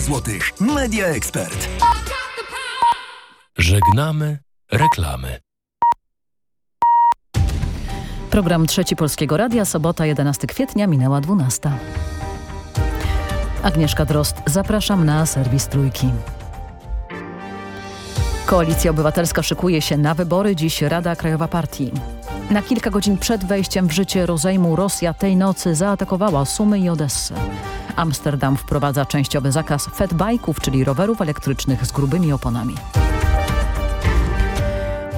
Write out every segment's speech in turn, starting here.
złotych. Media Expert. Żegnamy reklamy. Program Trzeci Polskiego Radia, sobota 11 kwietnia, minęła 12. Agnieszka Drost, zapraszam na serwis Trójki. Koalicja Obywatelska szykuje się na wybory, dziś Rada Krajowa Partii. Na kilka godzin przed wejściem w życie rozejmu Rosja tej nocy zaatakowała Sumy i Odessę. Amsterdam wprowadza częściowy zakaz fatbike'ów, czyli rowerów elektrycznych z grubymi oponami.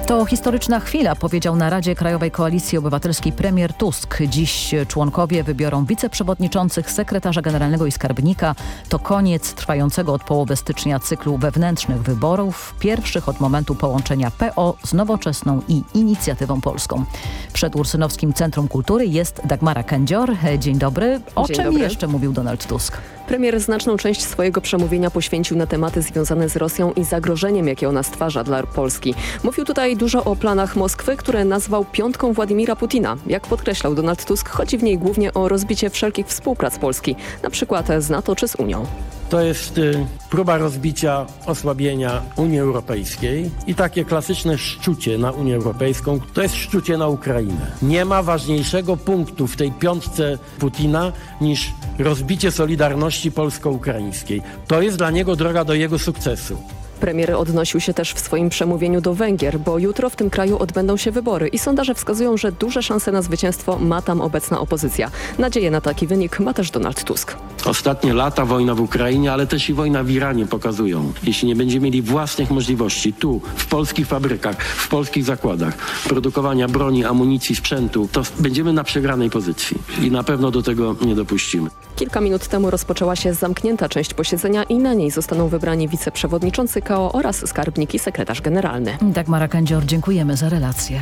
To historyczna chwila, powiedział na Radzie Krajowej Koalicji Obywatelskiej premier Tusk. Dziś członkowie wybiorą wiceprzewodniczących, sekretarza generalnego i skarbnika. To koniec trwającego od połowy stycznia cyklu wewnętrznych wyborów, pierwszych od momentu połączenia PO z nowoczesną i inicjatywą polską. Przed Ursynowskim Centrum Kultury jest Dagmara Kędzior. Dzień dobry. O Dzień czym dobry. jeszcze mówił Donald Tusk? Premier znaczną część swojego przemówienia poświęcił na tematy związane z Rosją i zagrożeniem, jakie ona stwarza dla Polski. Mówił tutaj dużo o planach Moskwy, które nazwał piątką Władimira Putina. Jak podkreślał Donald Tusk, chodzi w niej głównie o rozbicie wszelkich współprac Polski, na przykład z NATO czy z Unią. To jest y, próba rozbicia, osłabienia Unii Europejskiej i takie klasyczne szczucie na Unię Europejską to jest szczucie na Ukrainę. Nie ma ważniejszego punktu w tej piątce Putina niż rozbicie solidarności polsko-ukraińskiej. To jest dla niego droga do jego sukcesu. Premier odnosił się też w swoim przemówieniu do Węgier, bo jutro w tym kraju odbędą się wybory i sondaże wskazują, że duże szanse na zwycięstwo ma tam obecna opozycja. Nadzieję na taki wynik ma też Donald Tusk. Ostatnie lata wojna w Ukrainie, ale też i wojna w Iranie pokazują, jeśli nie będziemy mieli własnych możliwości tu, w polskich fabrykach, w polskich zakładach, produkowania broni, amunicji, sprzętu, to będziemy na przegranej pozycji i na pewno do tego nie dopuścimy. Kilka minut temu rozpoczęła się zamknięta część posiedzenia i na niej zostaną wybrani wiceprzewodniczący KO oraz skarbnik i sekretarz generalny. Dagmara Kędzior, dziękujemy za relację.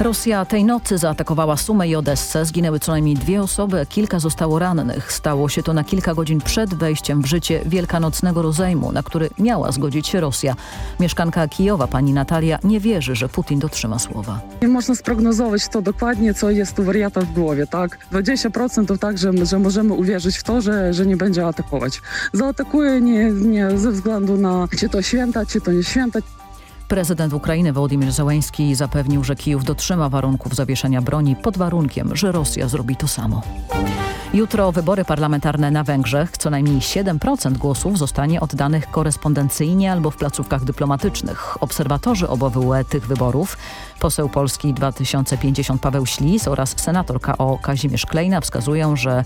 Rosja tej nocy zaatakowała Sumę i Odessę. Zginęły co najmniej dwie osoby, kilka zostało rannych. Stało się to na kilka godzin przed wejściem w życie wielkanocnego rozejmu, na który miała zgodzić się Rosja. Mieszkanka Kijowa, pani Natalia, nie wierzy, że Putin dotrzyma słowa. Nie można sprognozować to dokładnie, co jest u wariata w głowie, tak? 20% tak, że, że możemy uwierzyć w to, że, że nie będzie atakować. Zaatakuje nie, nie ze względu na czy to święta, czy to nie święta. Prezydent Ukrainy Wołodymyr Zełenski zapewnił, że Kijów dotrzyma warunków zawieszenia broni pod warunkiem, że Rosja zrobi to samo. Jutro wybory parlamentarne na Węgrzech. Co najmniej 7% głosów zostanie oddanych korespondencyjnie albo w placówkach dyplomatycznych. Obserwatorzy OBWE tych wyborów, poseł Polski 2050 Paweł Ślis oraz senator KO Kazimierz Klejna wskazują, że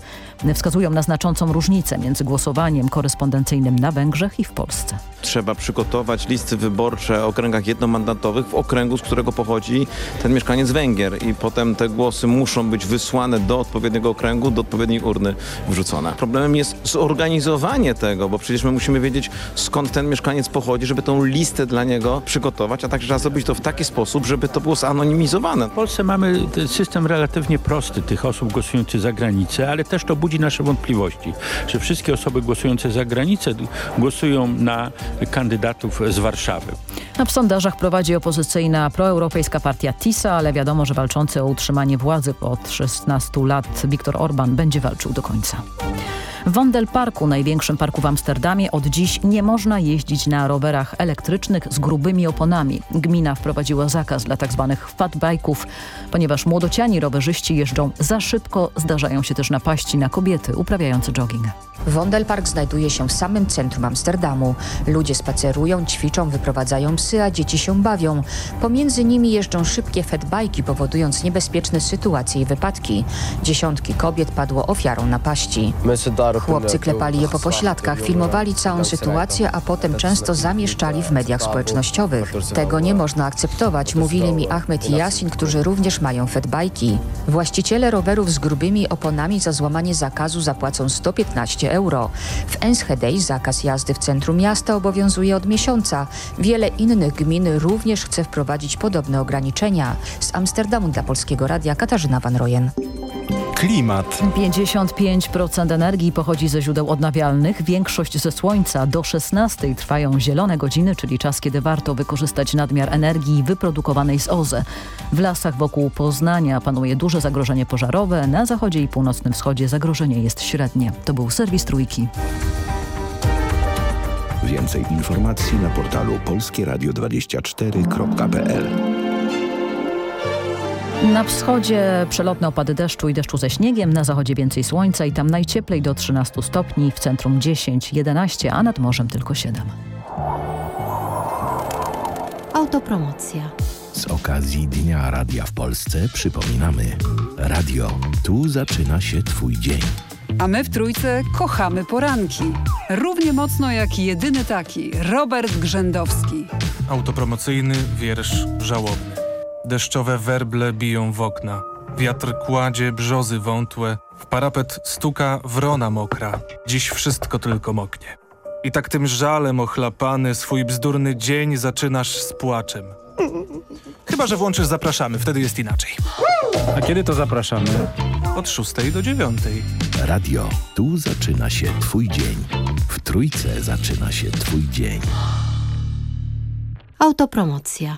wskazują na znaczącą różnicę między głosowaniem korespondencyjnym na Węgrzech i w Polsce. Trzeba przygotować listy wyborcze o okręgach jednomandatowych w okręgu, z którego pochodzi ten mieszkaniec Węgier i potem te głosy muszą być wysłane do odpowiedniego okręgu, do odpowiedniej urny wrzucone. Problemem jest zorganizowanie tego, bo przecież my musimy wiedzieć skąd ten mieszkaniec pochodzi, żeby tą listę dla niego przygotować, a także trzeba zrobić to w taki sposób, żeby to było zanonimizowane. W Polsce mamy ten system relatywnie prosty tych osób głosujących za granicę, ale też to budzi nasze wątpliwości, że wszystkie osoby głosujące za granicę głosują na kandydatów z Warszawy. A w sondażach prowadzi opozycyjna proeuropejska partia TISA, ale wiadomo, że walczący o utrzymanie władzy od 16 lat Viktor Orban będzie walczył do końca. W Wondelparku, największym parku w Amsterdamie, od dziś nie można jeździć na rowerach elektrycznych z grubymi oponami. Gmina wprowadziła zakaz dla tzw. fatbike'ów, ponieważ młodociani rowerzyści jeżdżą za szybko, zdarzają się też napaści na kobiety uprawiające jogging. Wondelpark znajduje się w samym centrum Amsterdamu. Ludzie spacerują, ćwiczą, wyprowadzają psy, a dzieci się bawią. Pomiędzy nimi jeżdżą szybkie fatbajki, powodując niebezpieczne sytuacje i wypadki. Dziesiątki kobiet padło ofiarą napaści. Chłopcy klepali je po pośladkach, filmowali całą sytuację, a potem często zamieszczali w mediach społecznościowych. Tego nie można akceptować, mówili mi Ahmed i Yasin, którzy również mają fatbajki. Właściciele rowerów z grubymi oponami za złamanie zakazu zapłacą 115 euro. W Enschede zakaz jazdy w centrum miasta obowiązuje od miesiąca. Wiele innych gmin również chce wprowadzić podobne ograniczenia. Z Amsterdamu dla Polskiego Radia Katarzyna Van Rojen. Klimat. 55% energii pochodzi ze źródeł odnawialnych, większość ze słońca. Do 16 trwają zielone godziny, czyli czas, kiedy warto wykorzystać nadmiar energii wyprodukowanej z OZE. W lasach wokół Poznania panuje duże zagrożenie pożarowe, na zachodzie i północnym wschodzie zagrożenie jest średnie. To był serwis Trójki. Więcej informacji na portalu polskieradio24.pl Na wschodzie przelotne opady deszczu i deszczu ze śniegiem, na zachodzie więcej słońca i tam najcieplej do 13 stopni, w centrum 10-11, a nad morzem tylko 7. Autopromocja. Z okazji Dnia Radia w Polsce przypominamy. Radio, tu zaczyna się Twój dzień. A my w Trójce kochamy poranki. Równie mocno jak jedyny taki, Robert Grzędowski. Autopromocyjny wiersz żałobny. Deszczowe werble biją w okna. Wiatr kładzie brzozy wątłe. W parapet stuka wrona mokra. Dziś wszystko tylko moknie. I tak tym żalem ochlapany swój bzdurny dzień zaczynasz z płaczem. Chyba, że włączysz zapraszamy, wtedy jest inaczej. A kiedy to zapraszamy? Od 6 do 9. Radio, tu zaczyna się Twój dzień. W Trójce zaczyna się Twój dzień. Autopromocja.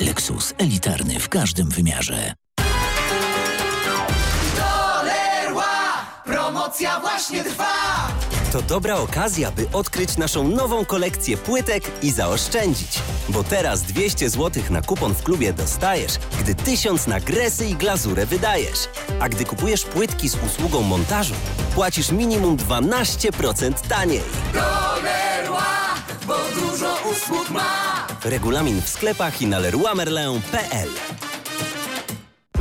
Lexus elitarny w każdym wymiarze. Promocja właśnie trwa! To dobra okazja, by odkryć naszą nową kolekcję płytek i zaoszczędzić. Bo teraz 200 zł na kupon w klubie dostajesz, gdy 1000 na gresy i glazurę wydajesz. A gdy kupujesz płytki z usługą montażu, płacisz minimum 12% taniej. Dolerła, bo dużo usług ma! Regulamin w sklepach i na leroymerlin.pl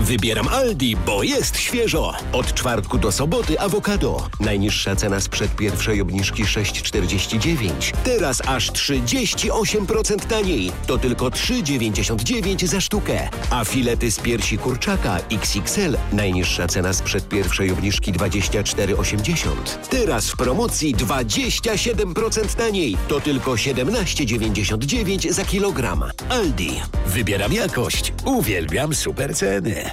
Wybieram Aldi, bo jest świeżo. Od czwartku do soboty awokado. Najniższa cena sprzed pierwszej obniżki 6,49. Teraz aż 38% taniej. To tylko 3,99 za sztukę. A filety z piersi kurczaka XXL. Najniższa cena sprzed pierwszej obniżki 24,80. Teraz w promocji 27% taniej. To tylko 17,99 za kilogram. Aldi. Wybieram jakość. Uwielbiam super ceny.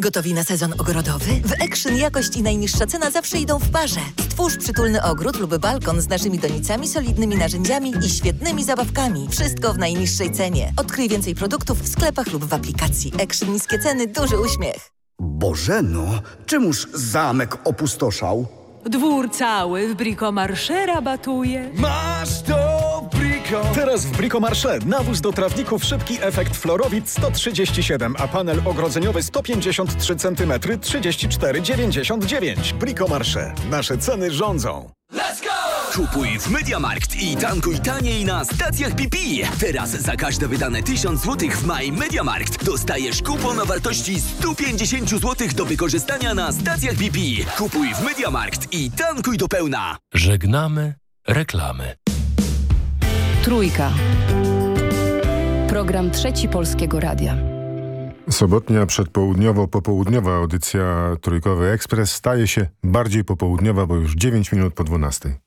Gotowi na sezon ogrodowy? W Action jakość i najniższa cena zawsze idą w parze. Stwórz przytulny ogród lub balkon z naszymi donicami, solidnymi narzędziami i świetnymi zabawkami. Wszystko w najniższej cenie. Odkryj więcej produktów w sklepach lub w aplikacji. Action niskie ceny, duży uśmiech. Bożeno, czemuż zamek opustoszał? Dwór cały w Bricomarché rabatuje. Masz to! Teraz w Bricomarché nawóz do trawników szybki efekt Florowit 137, a panel ogrodzeniowy 153 cm 34,99. Bricomarché. Nasze ceny rządzą. Let's go! Kupuj w Mediamarkt i tankuj taniej na stacjach BP. Teraz za każde wydane 1000 zł w Maj Mediamarkt dostajesz kupon o wartości 150 zł do wykorzystania na stacjach BP. Kupuj w Mediamarkt i tankuj do pełna. Żegnamy reklamy. Trójka. Program Trzeci Polskiego Radia. Sobotnia przedpołudniowo-popołudniowa audycja Trójkowy Ekspres staje się bardziej popołudniowa, bo już 9 minut po 12.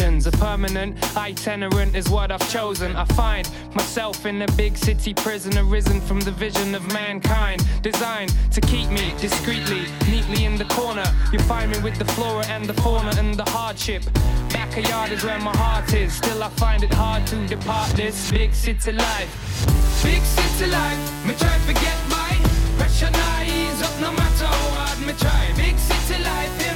A permanent itinerant is what I've chosen. I find myself in a big city prison, arisen from the vision of mankind, designed to keep me discreetly, neatly in the corner. You find me with the flora and the fauna and the hardship. Backyard is where my heart is. Still, I find it hard to depart this big city life. Big city life, me try forget my pressure, ease up no matter how hard me try. Big city life in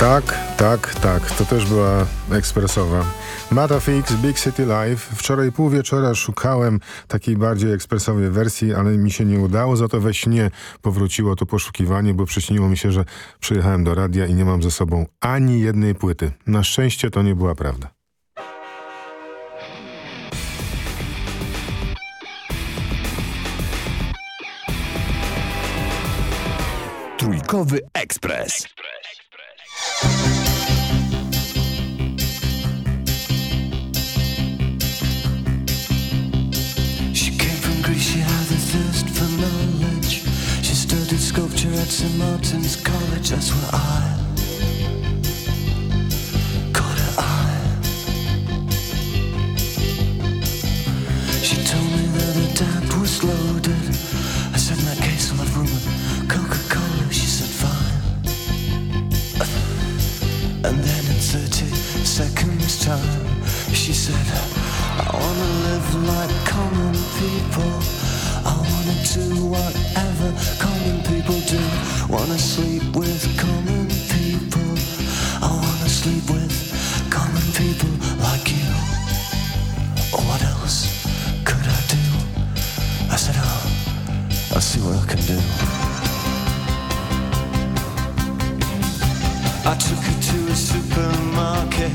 Tak, tak, tak. To też była ekspresowa. Matafix, Big City Live. Wczoraj pół wieczora szukałem takiej bardziej ekspresowej wersji, ale mi się nie udało. Za to we śnie powróciło to poszukiwanie, bo przyśniło mi się, że przyjechałem do radia i nie mam ze sobą ani jednej płyty. Na szczęście to nie była prawda. Trójkowy ekspres. She loaded. I said, in that case, I'll have room with Coca-Cola. She said, fine. And then in 30 seconds time, she said, I wanna live like common people. I wanna do whatever common people do. Wanna sleep with common people. I wanna sleep with common people like you. What else could I do? I said, oh, I'll see what I can do. I took her to a supermarket.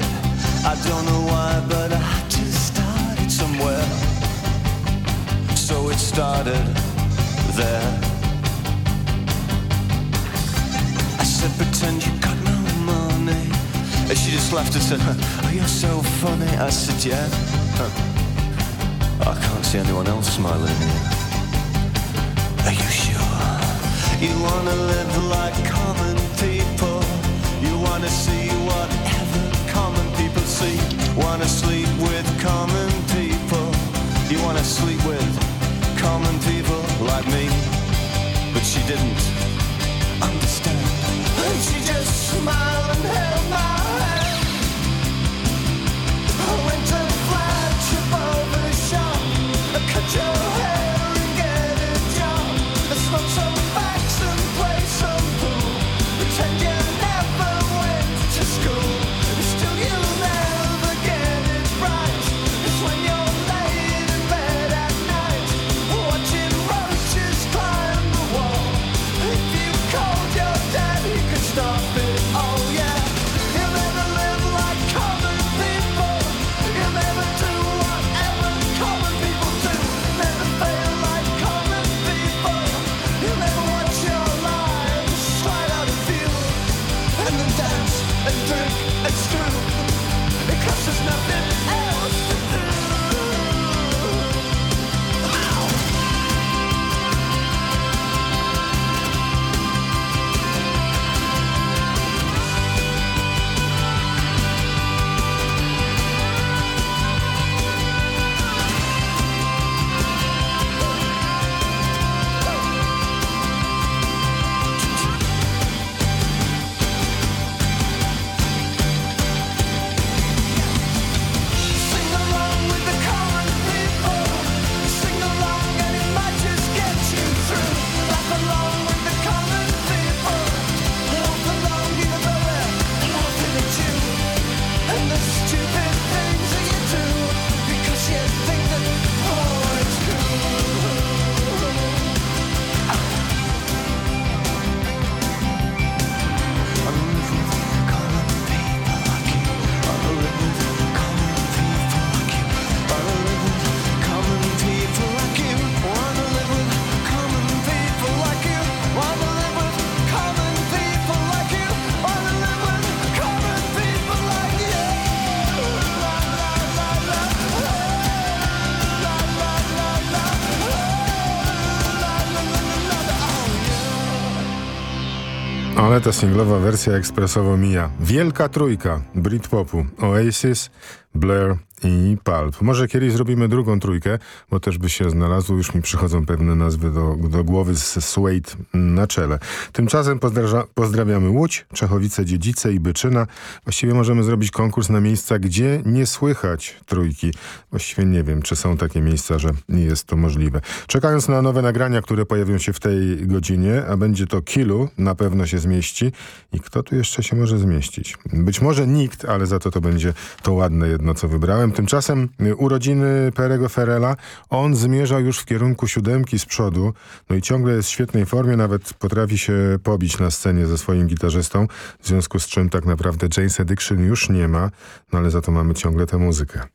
I don't know why, but I had to start it somewhere. So it started there. I said, pretend you got no money. And she just laughed and said, oh, you're so funny. I said, yeah. I can't see anyone else smiling. Are you sure? You wanna live like common people. Wanna see whatever common people see. Wanna sleep with common people. You wanna sleep with common people like me. But she didn't understand. And she just smiled and held my hand. I went ta singlowa wersja ekspresowo mija. Wielka trójka Britpopu. Oasis, Blair i Pulp. Może kiedyś zrobimy drugą trójkę, bo też by się znalazło. Już mi przychodzą pewne nazwy do, do głowy z Suede na czele. Tymczasem pozdrawiamy Łódź, Czechowice, Dziedzice i Byczyna. Właściwie możemy zrobić konkurs na miejsca, gdzie nie słychać trójki. Właściwie nie wiem, czy są takie miejsca, że nie jest to możliwe. Czekając na nowe nagrania, które pojawią się w tej godzinie, a będzie to Kilu, na pewno się zmieści. I kto tu jeszcze się może zmieścić? Być może nikt, ale za to to będzie to ładne jedno, co wybrałem. Tymczasem urodziny Perego Ferela, on zmierza już w kierunku siódemki z przodu, no i ciągle jest w świetnej formie, nawet potrafi się pobić na scenie ze swoim gitarzystą, w związku z czym tak naprawdę James Addiction już nie ma, no ale za to mamy ciągle tę muzykę.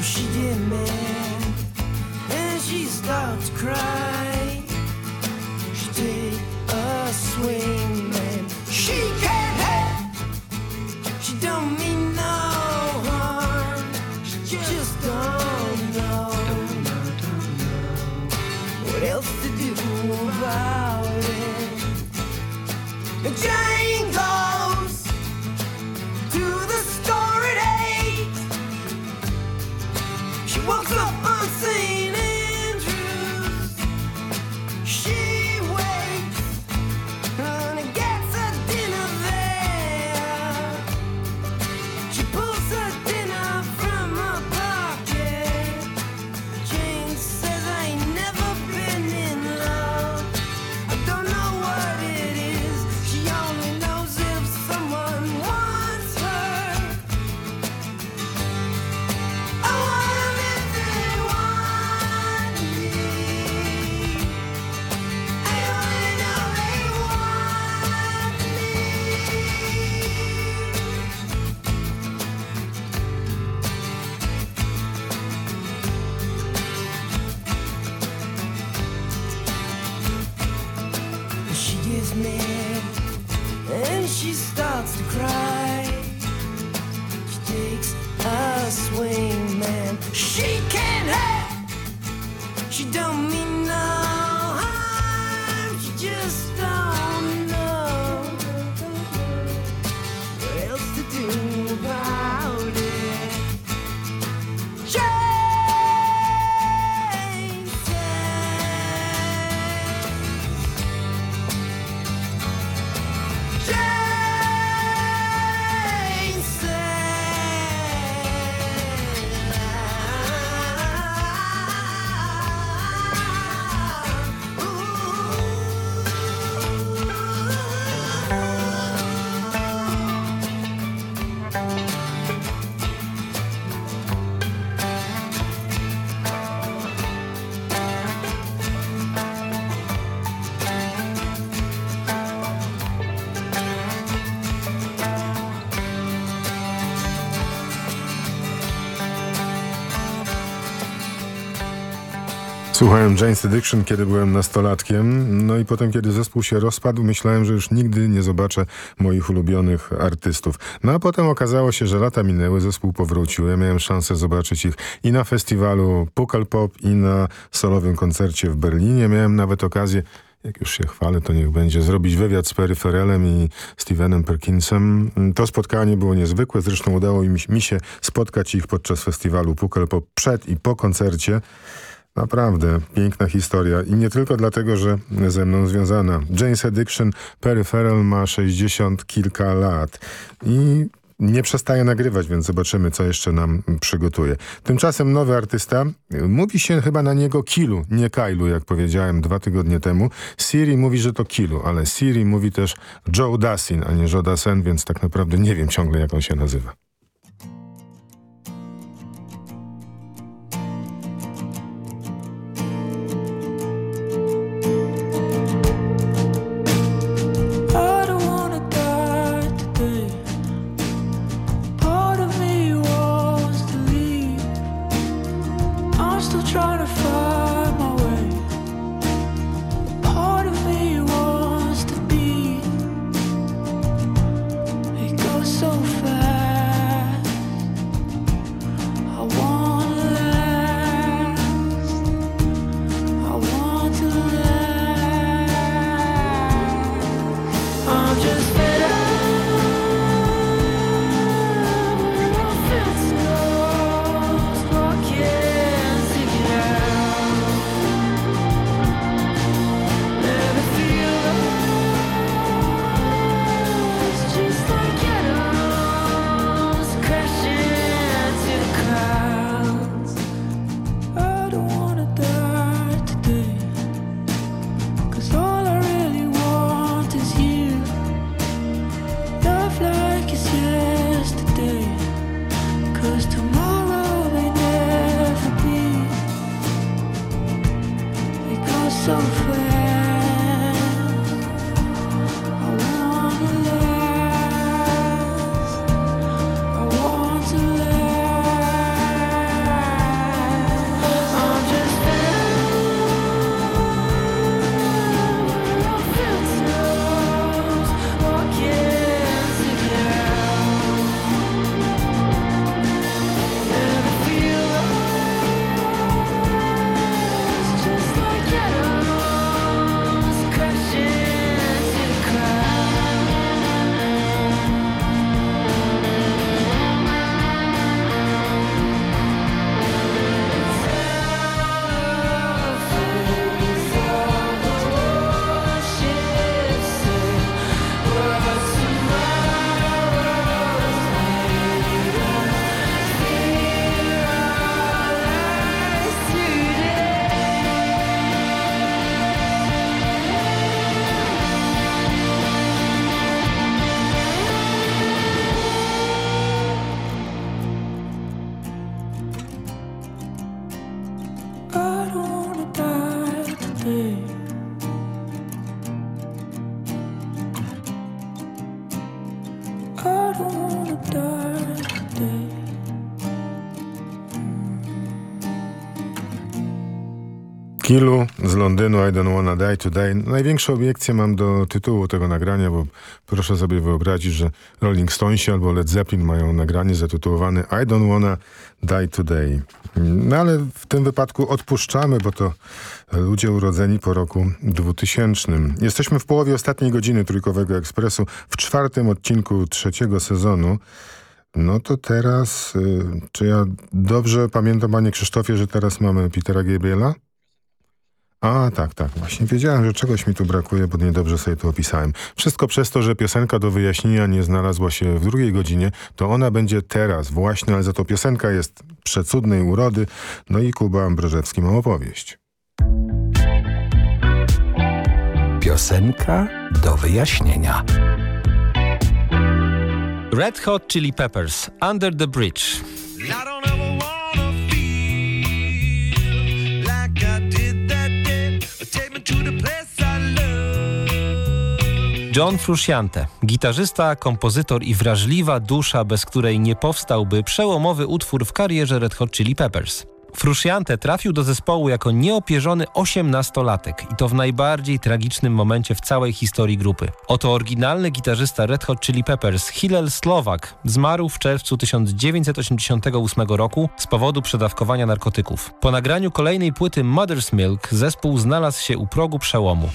But she get mad and she starts to cry. She take a swing. Słuchałem Jane's Addiction, kiedy byłem nastolatkiem, no i potem, kiedy zespół się rozpadł, myślałem, że już nigdy nie zobaczę moich ulubionych artystów. No a potem okazało się, że lata minęły, zespół powrócił. Ja miałem szansę zobaczyć ich i na festiwalu Pop, i na solowym koncercie w Berlinie. Miałem nawet okazję jak już się chwalę, to niech będzie, zrobić wywiad z Perry Farrellem i Stevenem Perkinsem. To spotkanie było niezwykłe, zresztą udało mi się spotkać ich podczas festiwalu Pukal Pop przed i po koncercie. Naprawdę piękna historia i nie tylko dlatego, że ze mną związana. Jane's Addiction, Farrell ma 60 kilka lat i nie przestaje nagrywać, więc zobaczymy, co jeszcze nam przygotuje. Tymczasem nowy artysta, mówi się chyba na niego Kilu, nie Kailu, jak powiedziałem dwa tygodnie temu. Siri mówi, że to Kilu, ale Siri mówi też Joe Dassin, a nie Joe Dassen, więc tak naprawdę nie wiem ciągle, jak on się nazywa. Kilu z Londynu, I don't wanna die today. Największe obiekcje mam do tytułu tego nagrania, bo proszę sobie wyobrazić, że Rolling Stonesi albo Led Zeppelin mają nagranie zatytułowane I don't wanna die today. No ale w tym wypadku odpuszczamy, bo to ludzie urodzeni po roku 2000. Jesteśmy w połowie ostatniej godziny Trójkowego Ekspresu, w czwartym odcinku trzeciego sezonu. No to teraz, y, czy ja dobrze pamiętam, panie Krzysztofie, że teraz mamy Petera Gabriela? A, tak, tak. Właśnie wiedziałem, że czegoś mi tu brakuje, bo niedobrze sobie to opisałem. Wszystko przez to, że piosenka do wyjaśnienia nie znalazła się w drugiej godzinie, to ona będzie teraz właśnie, ale za to piosenka jest przecudnej urody. No i Kuba Ambrożewski ma opowieść. Piosenka do wyjaśnienia. Red Hot Chili Peppers, Under the Bridge. John Frusciante, gitarzysta, kompozytor i wrażliwa dusza, bez której nie powstałby przełomowy utwór w karierze Red Hot Chili Peppers. Frusciante trafił do zespołu jako nieopierzony osiemnastolatek i to w najbardziej tragicznym momencie w całej historii grupy. Oto oryginalny gitarzysta Red Hot Chili Peppers Hillel Slovak zmarł w czerwcu 1988 roku z powodu przedawkowania narkotyków. Po nagraniu kolejnej płyty Mother's Milk zespół znalazł się u progu przełomu.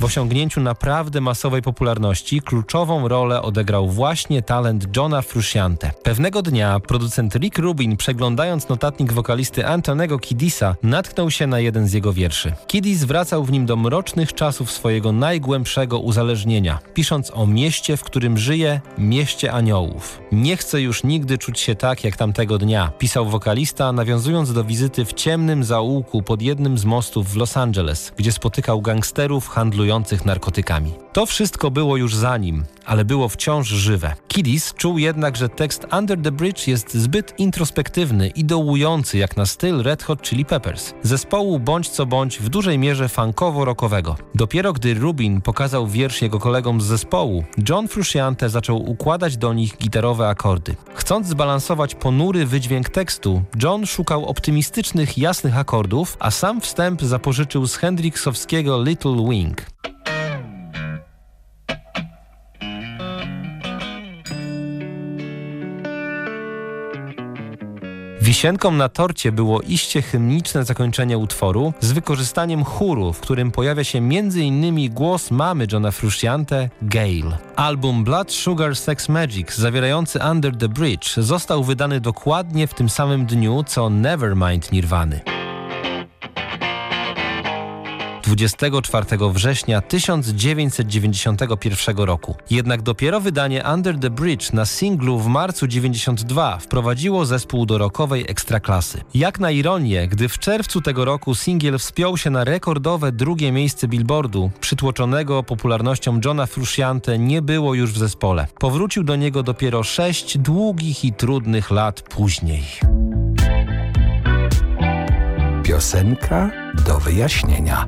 W osiągnięciu naprawdę masowej popularności kluczową rolę odegrał właśnie talent Johna Frusciante. Pewnego dnia producent Rick Rubin, przeglądając notatnik wokalisty Antonego Kiddisa, natknął się na jeden z jego wierszy. Kiddis wracał w nim do mrocznych czasów swojego najgłębszego uzależnienia, pisząc o mieście, w którym żyje, mieście aniołów. Nie chcę już nigdy czuć się tak jak tamtego dnia, pisał wokalista, nawiązując do wizyty w ciemnym zaułku pod jednym z mostów w Los Angeles, gdzie spotykał gangsterów handlujących narkotykami. To wszystko było już za nim, ale było wciąż żywe. Kiddis czuł jednak, że tekst Under the Bridge jest zbyt introspektywny i dołujący jak na styl Red Hot Chili Peppers. Zespołu bądź co bądź w dużej mierze funkowo-rockowego. Dopiero gdy Rubin pokazał wiersz jego kolegom z zespołu, John Frusciante zaczął układać do nich gitarowe akordy. Chcąc zbalansować ponury wydźwięk tekstu, John szukał optymistycznych, jasnych akordów, a sam wstęp zapożyczył z Hendrixowskiego Little Wing. Wisienką na torcie było iście hymniczne zakończenie utworu z wykorzystaniem chóru, w którym pojawia się m.in. głos mamy Johna Frusciante, Gail. Album Blood Sugar Sex Magic zawierający Under the Bridge został wydany dokładnie w tym samym dniu co Nevermind Nirwany. 24 września 1991 roku. Jednak dopiero wydanie Under the Bridge na singlu w marcu 92 wprowadziło zespół do rockowej ekstraklasy. Jak na ironię, gdy w czerwcu tego roku singiel wspiął się na rekordowe drugie miejsce Billboardu, przytłoczonego popularnością Johna Frusciante nie było już w zespole. Powrócił do niego dopiero sześć długich i trudnych lat później. Piosenka do wyjaśnienia.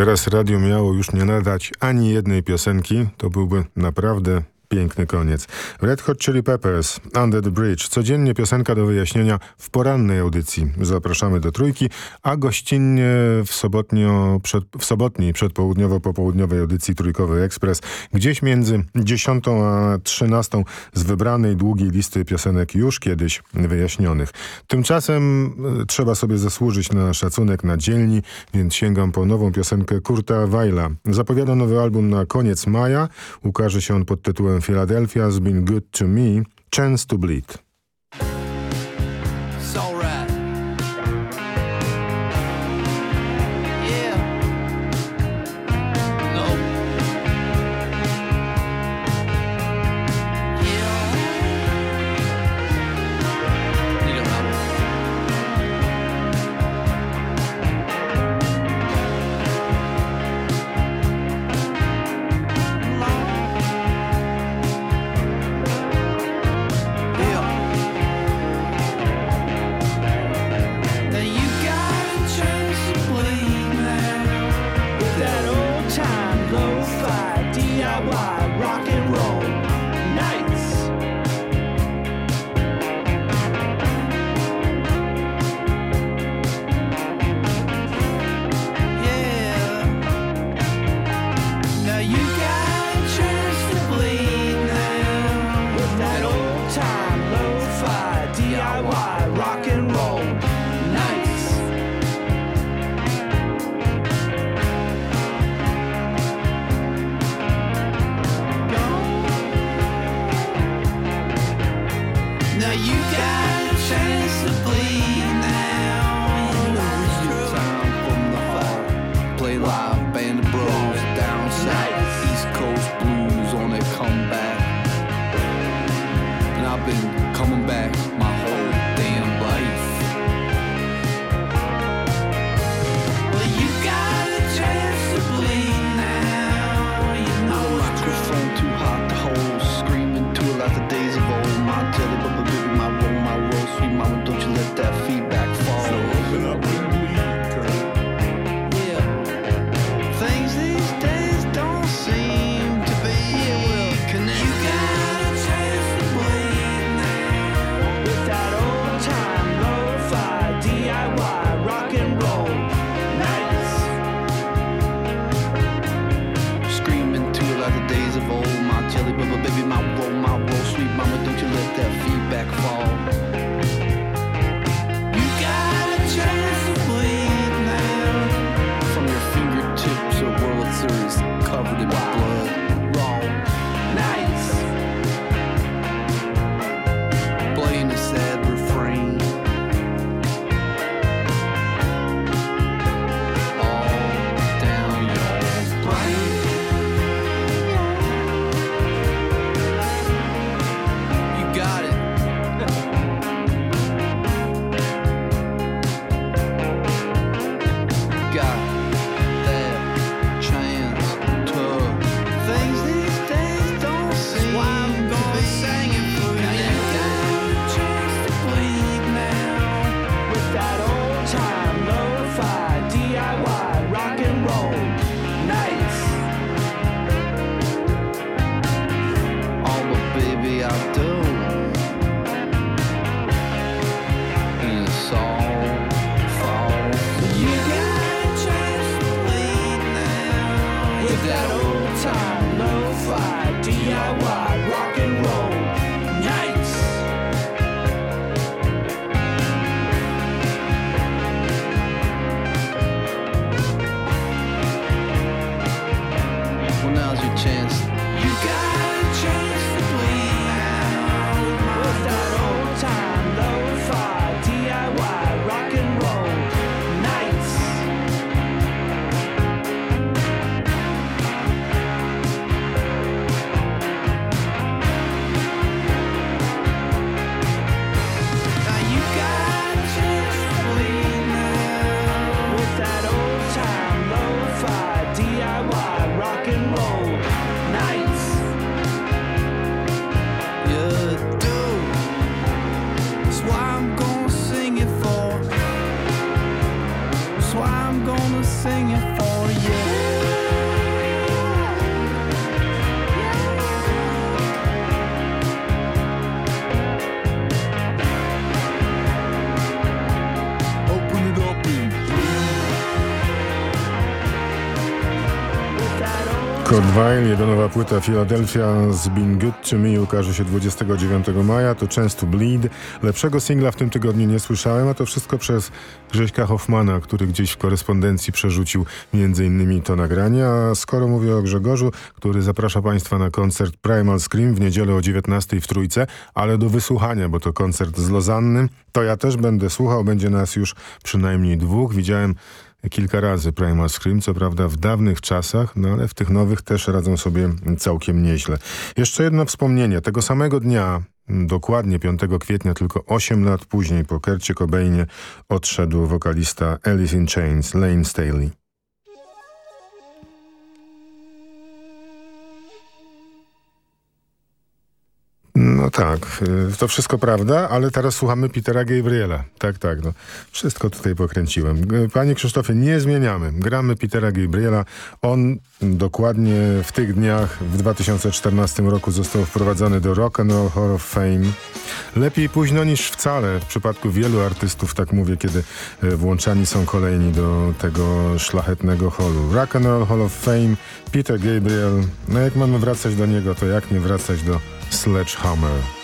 Teraz radio miało już nie nadać ani jednej piosenki, to byłby naprawdę Piękny koniec. Red Hot Chili Peppers, Under the Bridge. Codziennie piosenka do wyjaśnienia w porannej audycji. Zapraszamy do trójki, a gościnnie w, sobotnio przed, w sobotniej przedpołudniowo-popołudniowej audycji Trójkowy Ekspres. Gdzieś między 10 a 13 z wybranej długiej listy piosenek już kiedyś wyjaśnionych. Tymczasem e, trzeba sobie zasłużyć na szacunek na dzielni, więc sięgam po nową piosenkę Kurta Weila. Zapowiada nowy album na koniec maja. Ukaże się on pod tytułem Philadelphia's Been Good to Me, Chance to Bleed. Weill, jego nowa płyta Philadelphia z Being Good To Me ukaże się 29 maja, to często Bleed. Lepszego singla w tym tygodniu nie słyszałem, a to wszystko przez Grześka Hoffmana, który gdzieś w korespondencji przerzucił innymi to nagranie. A skoro mówię o Grzegorzu, który zaprasza Państwa na koncert Primal Scream w niedzielę o 19 w Trójce, ale do wysłuchania, bo to koncert z Lozanny, to ja też będę słuchał, będzie nas już przynajmniej dwóch. Widziałem kilka razy Primal Scream, co prawda w dawnych czasach, no ale w tych nowych też radzą sobie całkiem nieźle. Jeszcze jedno wspomnienie. Tego samego dnia, dokładnie 5 kwietnia, tylko 8 lat później po Kercie Cobainie odszedł wokalista Alice in Chains, Lane Staley. No tak, y, to wszystko prawda, ale teraz słuchamy Petera Gabriela. Tak, tak, no. Wszystko tutaj pokręciłem. Y, Panie Krzysztofie, nie zmieniamy. Gramy Petera Gabriela. On dokładnie w tych dniach, w 2014 roku został wprowadzony do Rock and Roll Hall of Fame. Lepiej późno niż wcale. W przypadku wielu artystów, tak mówię, kiedy y, włączani są kolejni do tego szlachetnego holu. Rock and Roll Hall of Fame, Peter Gabriel. No jak mamy wracać do niego, to jak nie wracać do Sledgehammer.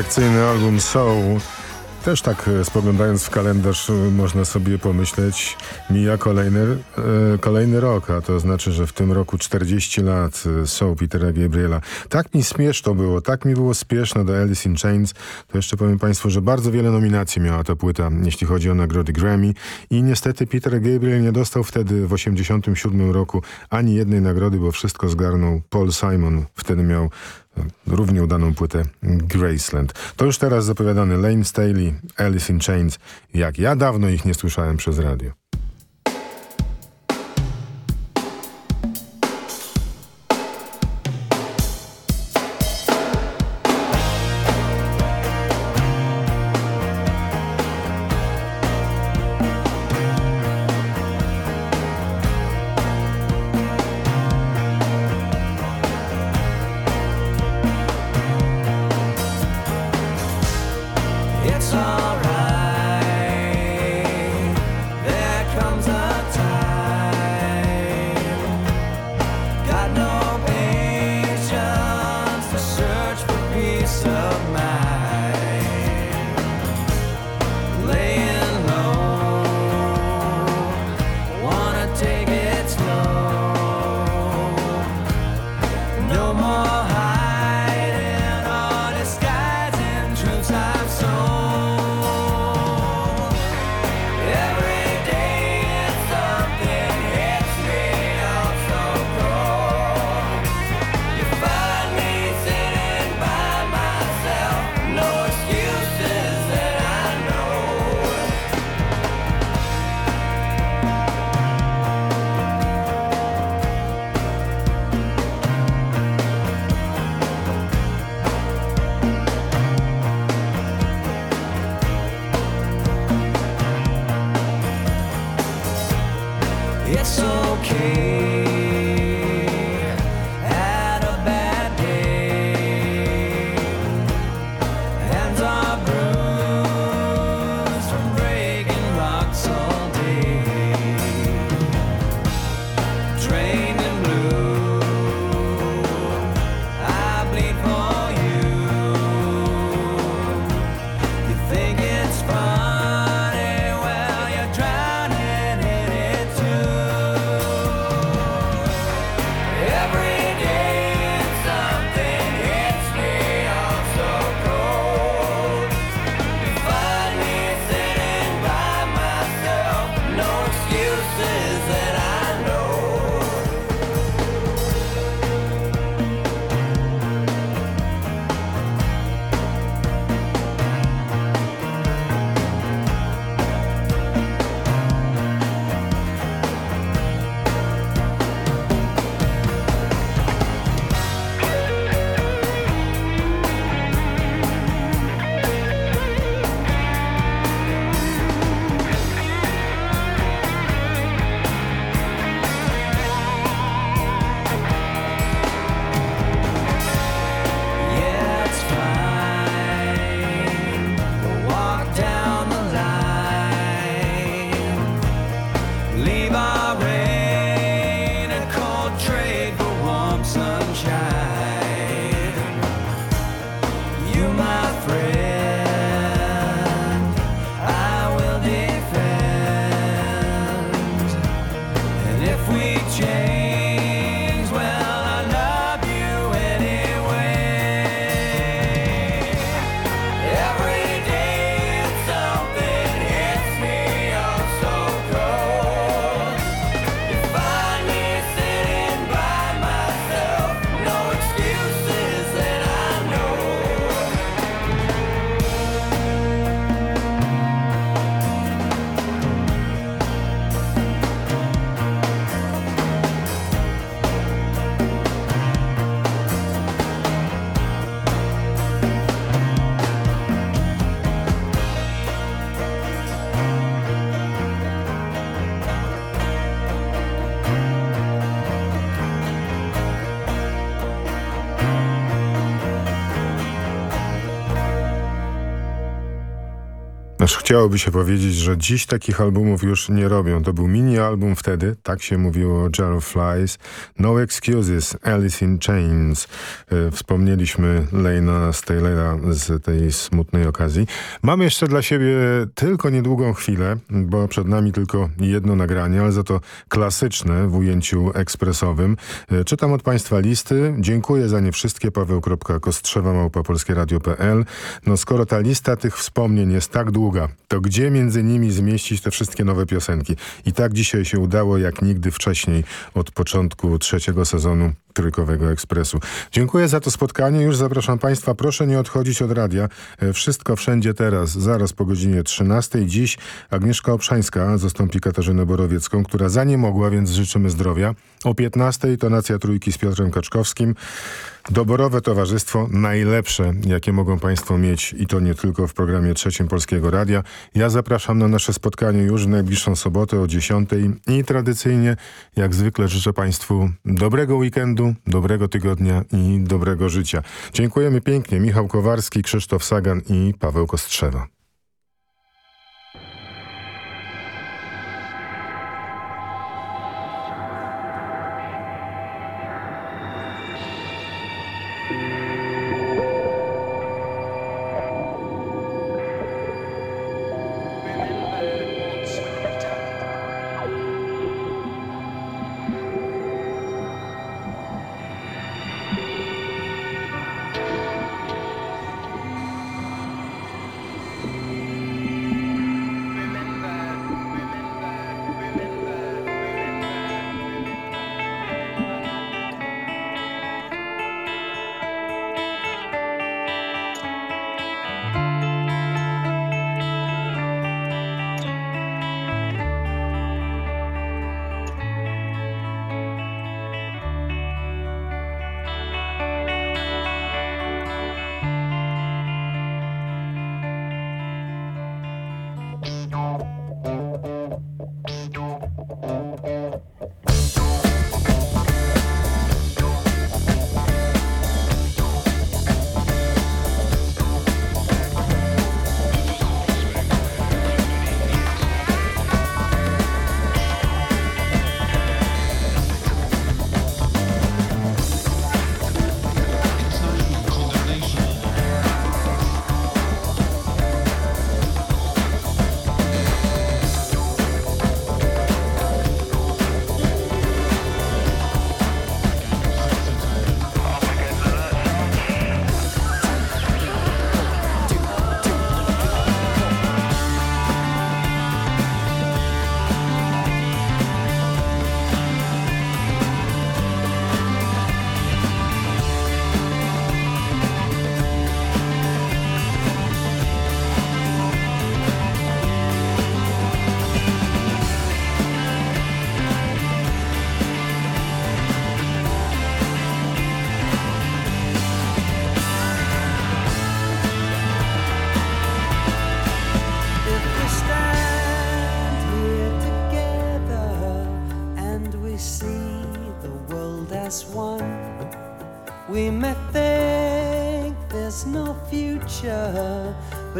Perfekcyjny album Soul. Też tak e, spoglądając w kalendarz e, można sobie pomyśleć, mija kolejny, e, kolejny rok, a to znaczy, że w tym roku 40 lat e, Soul Petera Gabriela. Tak mi śmieszno było, tak mi było spieszno do Alice in Chains. To jeszcze powiem Państwu, że bardzo wiele nominacji miała ta płyta, jeśli chodzi o nagrody Grammy i niestety Peter Gabriel nie dostał wtedy w 87 roku ani jednej nagrody, bo wszystko zgarnął Paul Simon. Wtedy miał e, równie udaną płytę Graceland. To już teraz zapowiadany Lane Staley, Alice in Chains. Jak ja dawno ich nie słyszałem przez radio. Chciałoby się powiedzieć, że dziś takich albumów już nie robią. To był mini album wtedy, tak się mówiło o Jar of Flies. No Excuses, Alice in Chains. E, wspomnieliśmy Lejna Stalera z tej smutnej okazji. Mamy jeszcze dla siebie tylko niedługą chwilę, bo przed nami tylko jedno nagranie, ale za to klasyczne w ujęciu ekspresowym. E, czytam od Państwa listy. Dziękuję za nie wszystkie. Paweł.kostrzewa małpopolskieradio.pl No skoro ta lista tych wspomnień jest tak długa, to gdzie między nimi zmieścić te wszystkie nowe piosenki? I tak dzisiaj się udało jak nigdy wcześniej od początku trzeciego sezonu Trójkowego Ekspresu. Dziękuję za to spotkanie. Już zapraszam Państwa. Proszę nie odchodzić od radia. E, wszystko wszędzie teraz, zaraz po godzinie 13. Dziś Agnieszka Obszańska zastąpi Katarzynę Borowiecką, która za nie mogła, więc życzymy zdrowia. O 15. to Nacja Trójki z Piotrem Kaczkowskim. Doborowe towarzystwo, najlepsze, jakie mogą Państwo mieć i to nie tylko w programie Trzecim Polskiego Radia. Ja zapraszam na nasze spotkanie już w najbliższą sobotę o 10 i tradycyjnie, jak zwykle życzę Państwu dobrego weekendu, dobrego tygodnia i dobrego życia. Dziękujemy pięknie. Michał Kowarski, Krzysztof Sagan i Paweł Kostrzewa.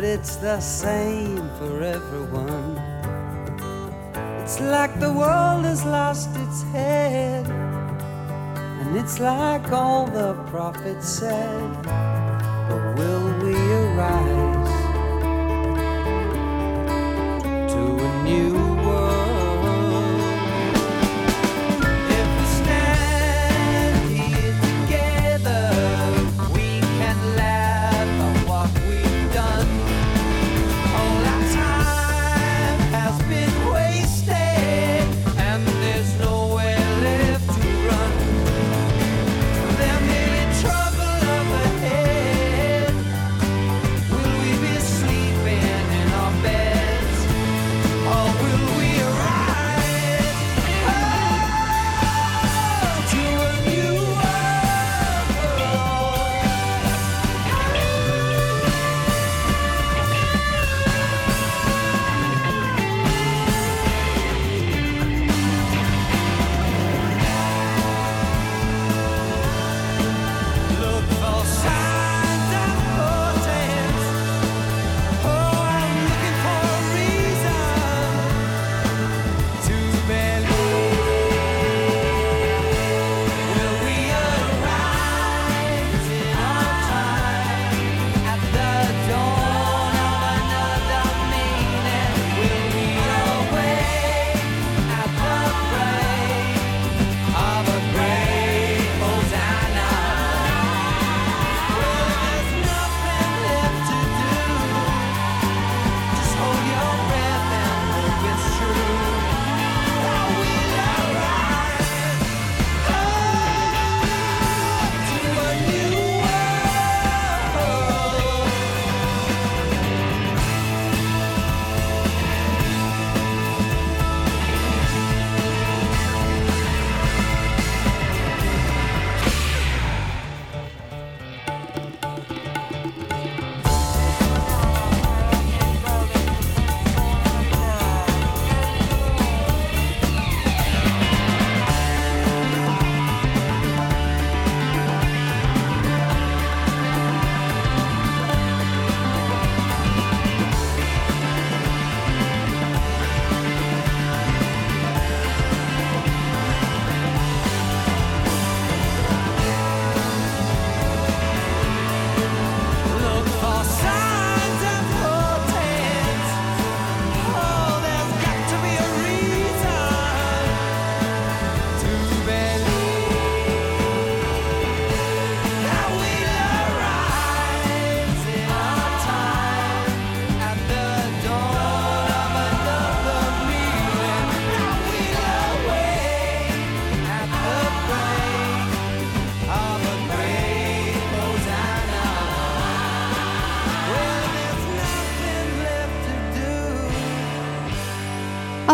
But it's the same for everyone. It's like the world has lost its head, and it's like all the prophets said. But will we arise to a new?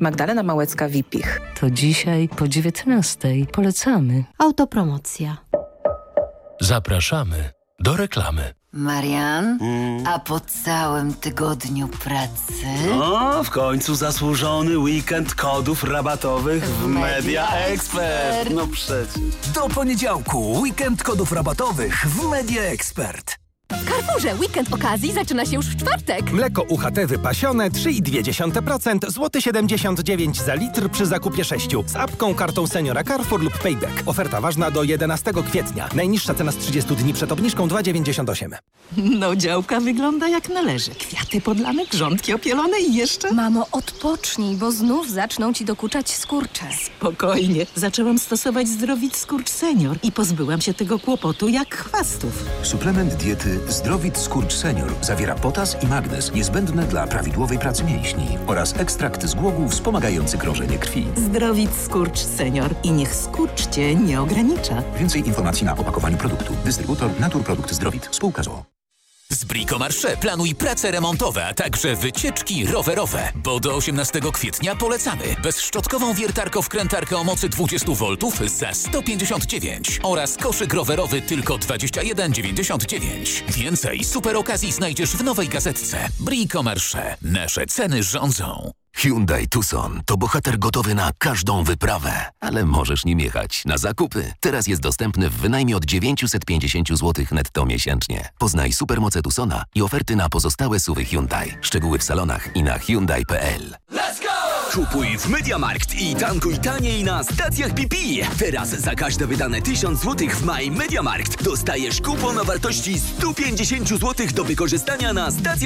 Magdalena Małecka-Wipich. To dzisiaj po 19. Polecamy. Autopromocja. Zapraszamy do reklamy. Marian, a po całym tygodniu pracy... O, w końcu zasłużony weekend kodów rabatowych w Media Expert. No przecież. Do poniedziałku weekend kodów rabatowych w Media Expert. W Carrefourze weekend okazji zaczyna się już w czwartek. Mleko UHT wypasione 3,2%, złoty 79 za litr przy zakupie 6 z apką, kartą seniora Carrefour lub Payback. Oferta ważna do 11 kwietnia. Najniższa cena z 30 dni przed obniżką 2,98. No działka wygląda jak należy. Kwiaty podlane, grządki opielone i jeszcze... Mamo, odpocznij, bo znów zaczną ci dokuczać skurcze. Spokojnie. Zaczęłam stosować Zdrowit Skurcz Senior i pozbyłam się tego kłopotu jak chwastów. Suplement diety Zdrowit Skurcz Senior zawiera potas i magnez niezbędne dla prawidłowej pracy mięśni oraz ekstrakt z głogu wspomagający krążenie krwi. Zdrowit Skurcz Senior i niech skurcz cię nie ogranicza. Więcej informacji na opakowaniu produktu. Dystrybutor Naturprodukt Zdrowit. Spółka ZOO. Z Bricomarché planuj prace remontowe, a także wycieczki rowerowe, bo do 18 kwietnia polecamy bezszczotkową wiertarko-wkrętarkę o mocy 20 V za 159 oraz koszyk rowerowy tylko 21,99. Więcej super okazji znajdziesz w nowej gazetce. Bricomarché. Nasze ceny rządzą. Hyundai Tucson to bohater gotowy na każdą wyprawę, ale możesz nim jechać na zakupy. Teraz jest dostępny w wynajmie od 950 zł netto miesięcznie. Poznaj supermoce Tucsona i oferty na pozostałe suwy Hyundai. Szczegóły w salonach i na Hyundai.pl. Kupuj w Mediamarkt i tankuj taniej na stacjach BP. Teraz za każde wydane 1000 zł w My Mediamarkt dostajesz kupon o wartości 150 zł do wykorzystania na stacjach